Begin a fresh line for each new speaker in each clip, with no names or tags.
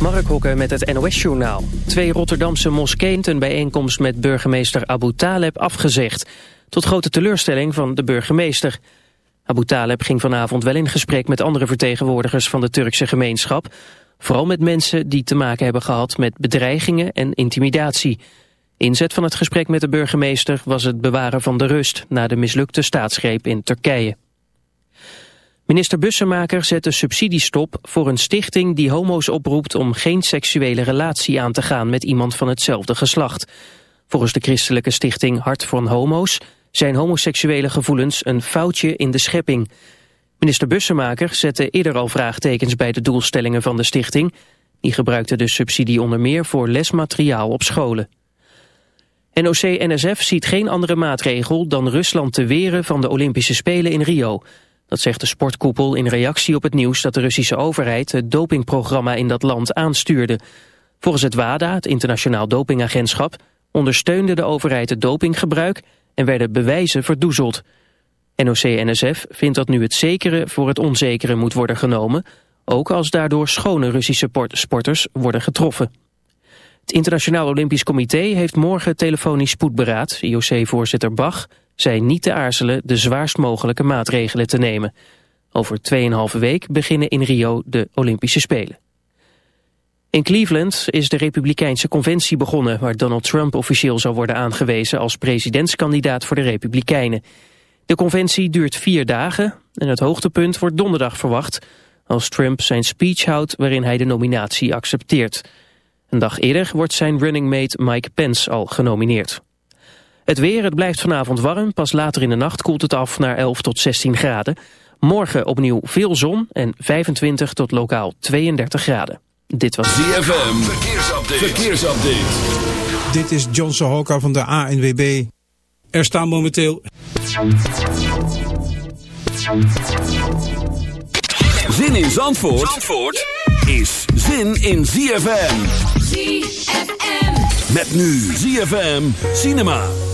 Mark Hokke met het NOS-journaal. Twee Rotterdamse moskeeën een bijeenkomst met burgemeester Abu Taleb afgezegd. Tot grote teleurstelling van de burgemeester. Abu Taleb ging vanavond wel in gesprek met andere vertegenwoordigers van de Turkse gemeenschap. Vooral met mensen die te maken hebben gehad met bedreigingen en intimidatie. Inzet van het gesprek met de burgemeester was het bewaren van de rust... na de mislukte staatsgreep in Turkije. Minister Bussemaker zet de subsidiestop voor een stichting die homo's oproept om geen seksuele relatie aan te gaan met iemand van hetzelfde geslacht. Volgens de christelijke stichting Hart van Homo's zijn homoseksuele gevoelens een foutje in de schepping. Minister Bussemaker zette eerder al vraagtekens bij de doelstellingen van de stichting. Die gebruikte de subsidie onder meer voor lesmateriaal op scholen. NOC-NSF ziet geen andere maatregel dan Rusland te weren van de Olympische Spelen in Rio... Dat zegt de sportkoepel in reactie op het nieuws dat de Russische overheid het dopingprogramma in dat land aanstuurde. Volgens het WADA, het internationaal dopingagentschap, ondersteunde de overheid het dopinggebruik en werden bewijzen verdoezeld. NOC-NSF vindt dat nu het zekere voor het onzekere moet worden genomen, ook als daardoor schone Russische sporters worden getroffen. Het Internationaal Olympisch Comité heeft morgen telefonisch spoedberaad. IOC-voorzitter Bach zei niet te aarzelen de zwaarst mogelijke maatregelen te nemen. Over 2,5 week beginnen in Rio de Olympische Spelen. In Cleveland is de Republikeinse Conventie begonnen... waar Donald Trump officieel zou worden aangewezen als presidentskandidaat voor de Republikeinen. De conventie duurt vier dagen en het hoogtepunt wordt donderdag verwacht... als Trump zijn speech houdt waarin hij de nominatie accepteert. Een dag eerder wordt zijn running mate Mike Pence al genomineerd. Het weer, het blijft vanavond warm. Pas later in de nacht koelt het af naar 11 tot 16 graden. Morgen opnieuw veel zon en 25 tot lokaal 32 graden. Dit was
ZFM. Verkeersupdate. Verkeersupdate.
Dit is John Sohoka van de ANWB. Er staan momenteel...
Zin in Zandvoort, Zandvoort is zin in ZFM.
ZFM.
Met nu ZFM Cinema.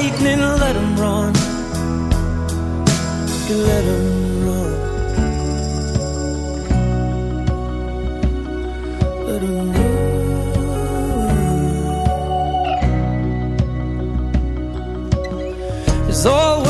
lightning, let them run let them run. Let run. There's always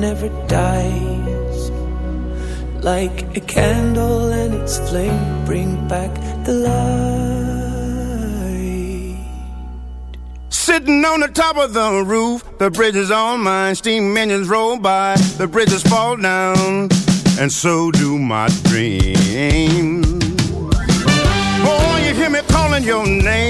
never dies. Like a candle and its flame bring back the light.
Sitting on the top of the roof, the bridge is on mine. Steam engines roll by, the bridges fall down, and so do my dreams. Oh, you hear me calling your name.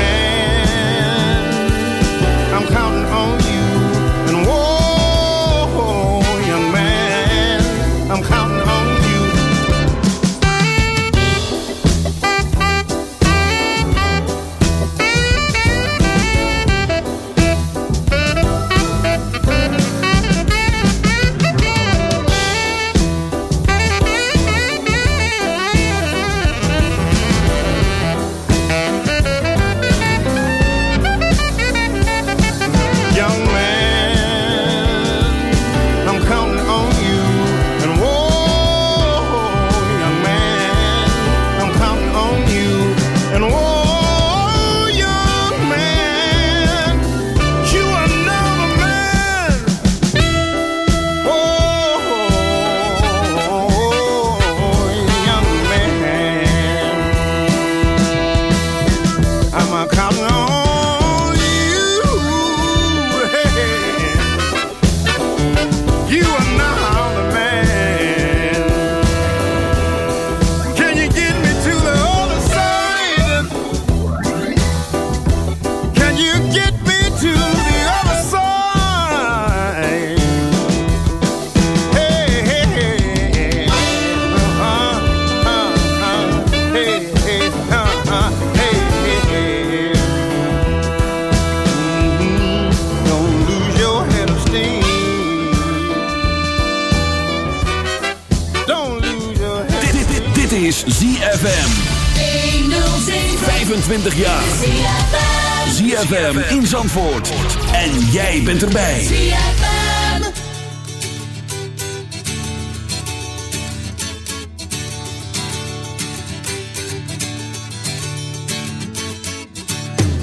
Zandvoort. En jij bent erbij.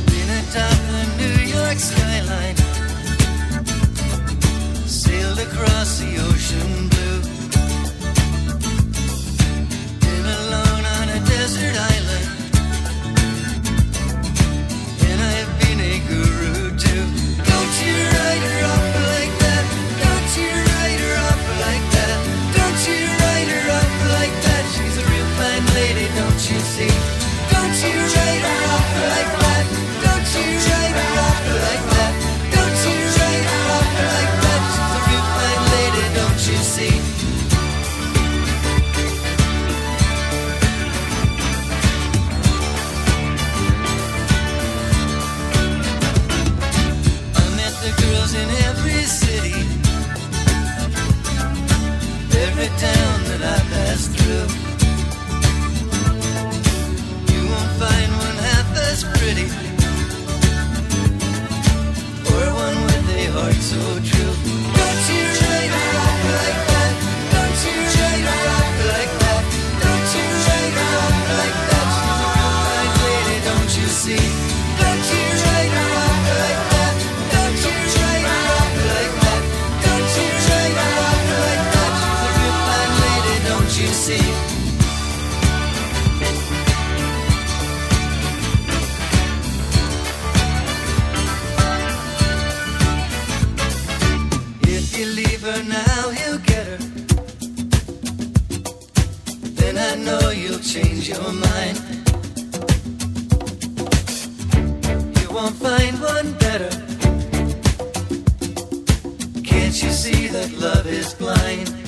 Been atop the New York skyline, sailed across the ocean You see that love is blind?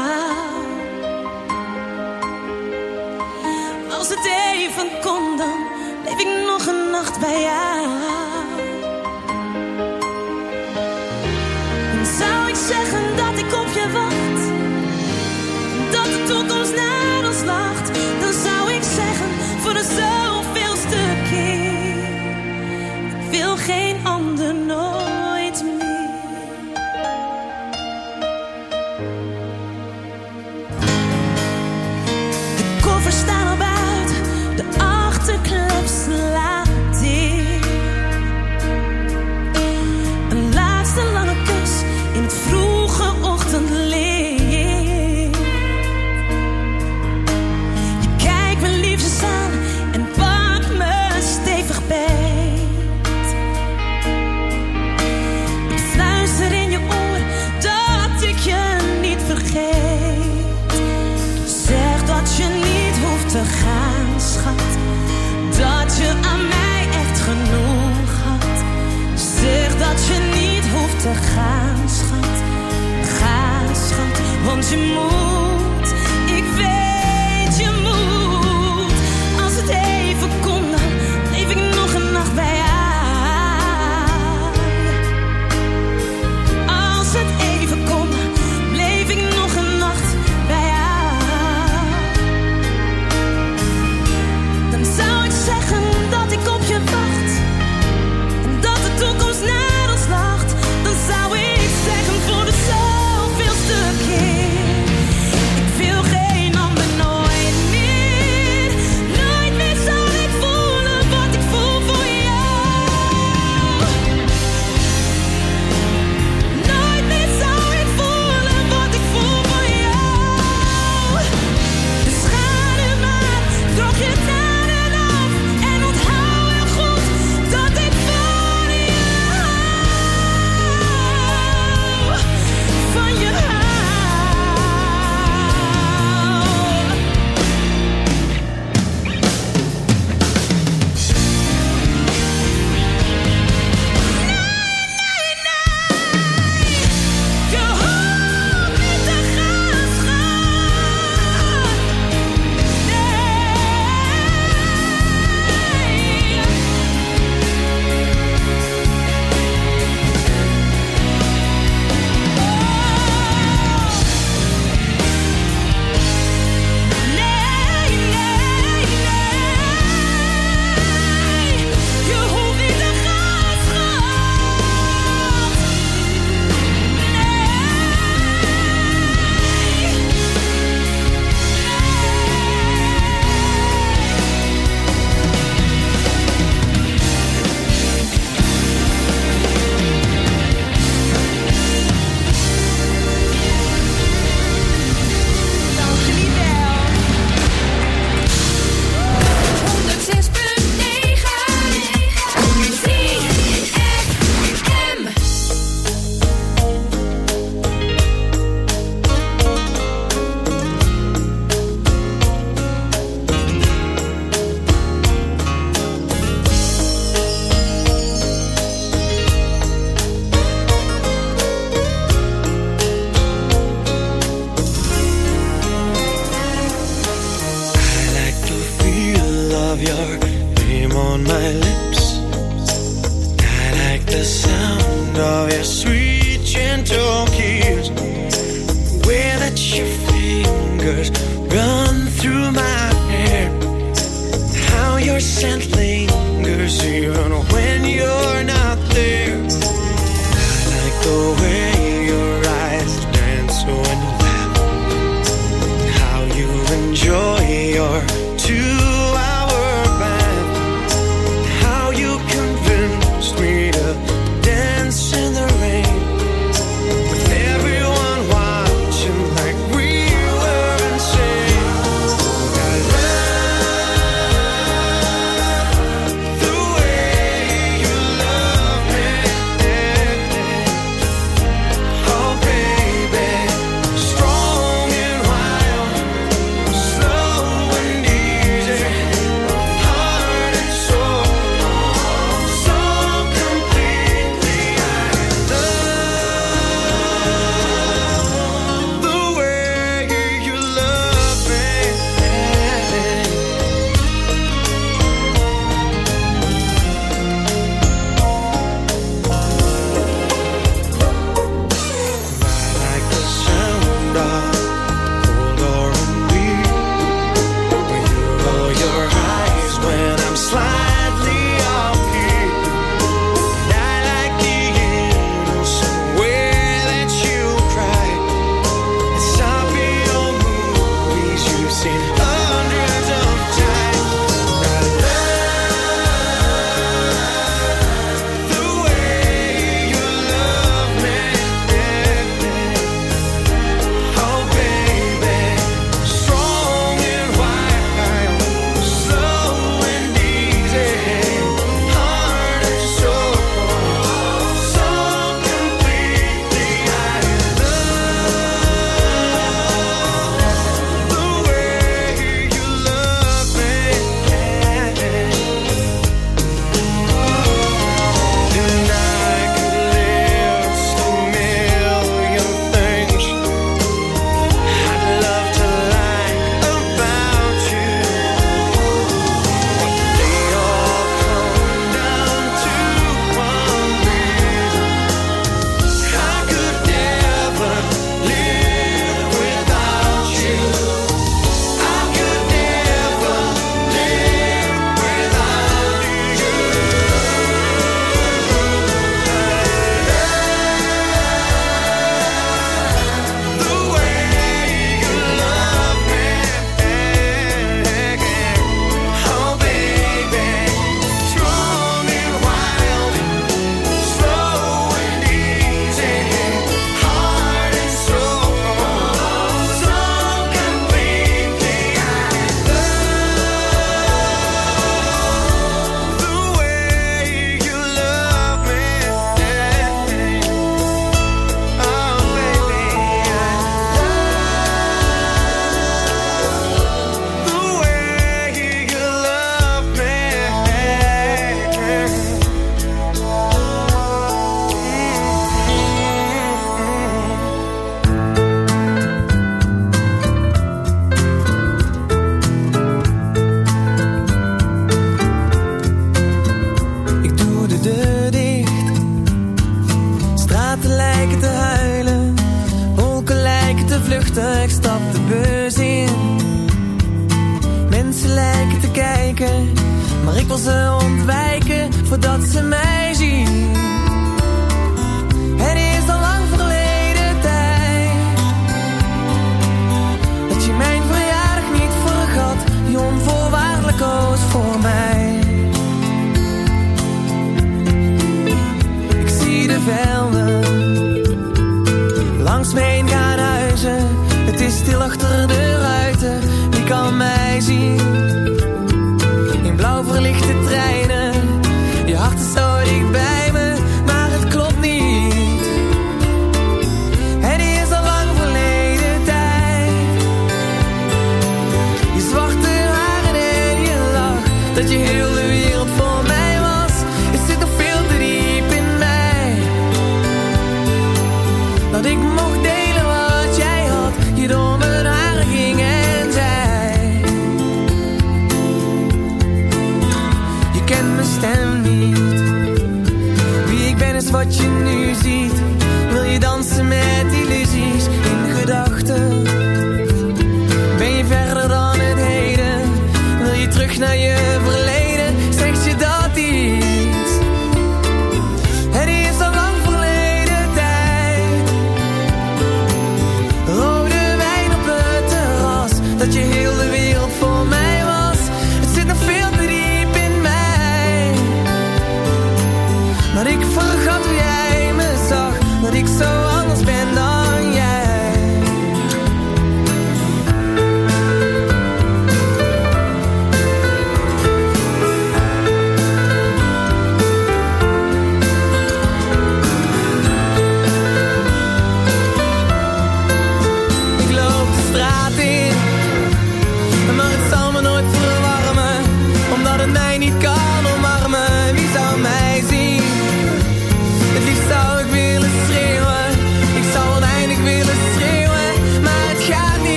wat je
nu ziet.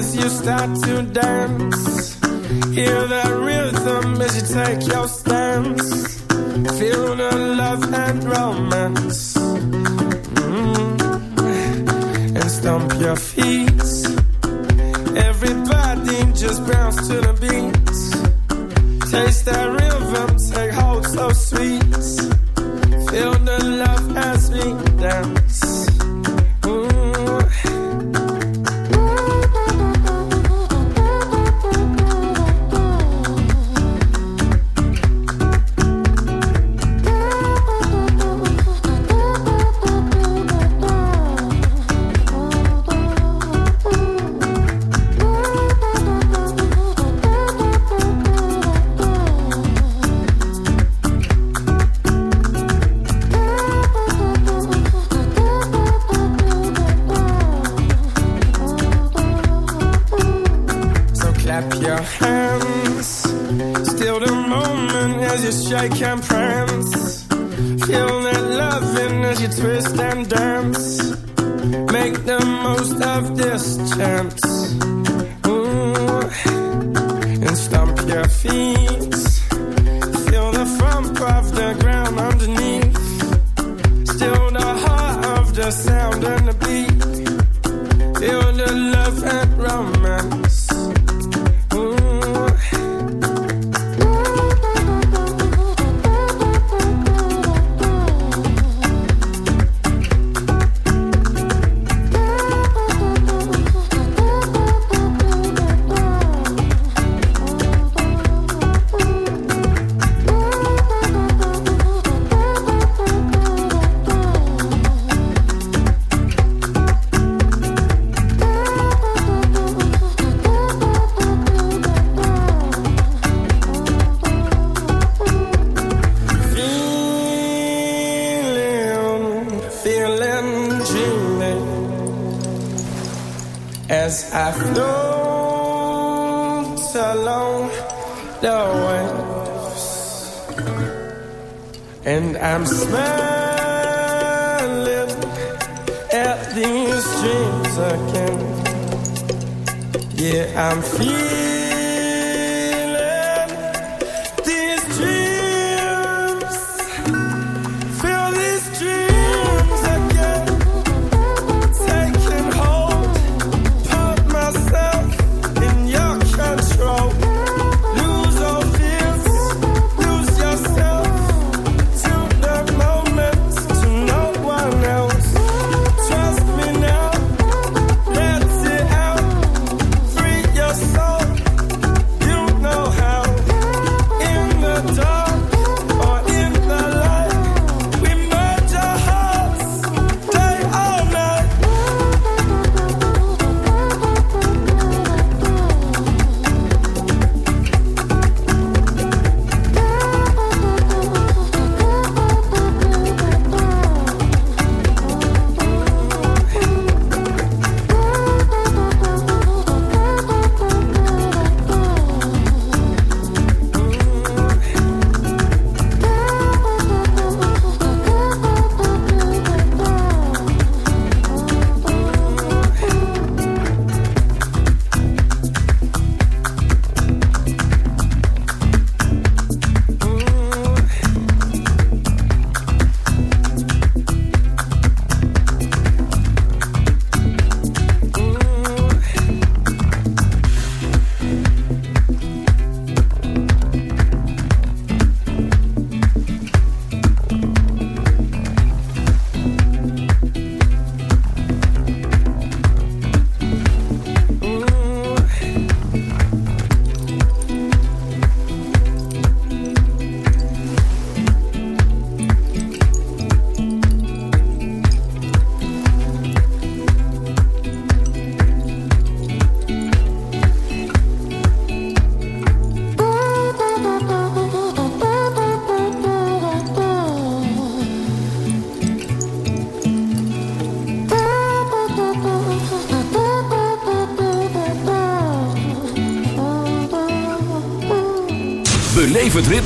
as you start to dance. Hear that rhythm as you take your stance. Feel the love and romance. Mm. And stomp your feet. Everybody just bounce to the beat. Taste that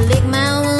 to lick my wounds.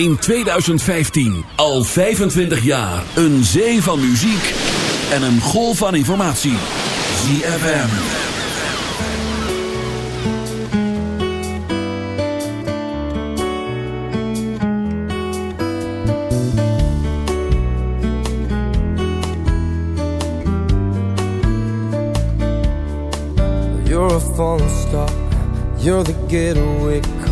in
2015 al 25 jaar een zee van muziek en een golf van informatie. ZFM.
You're a falling star. You're getaway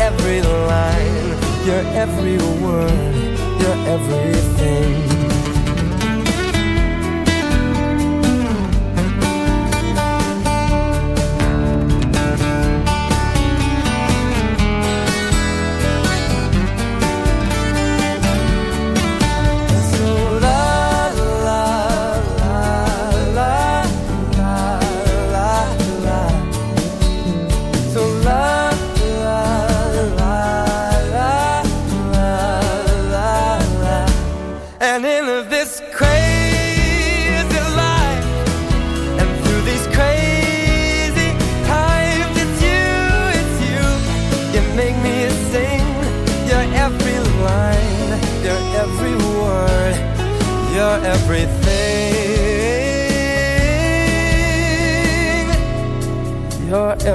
every line, your every word, your everything.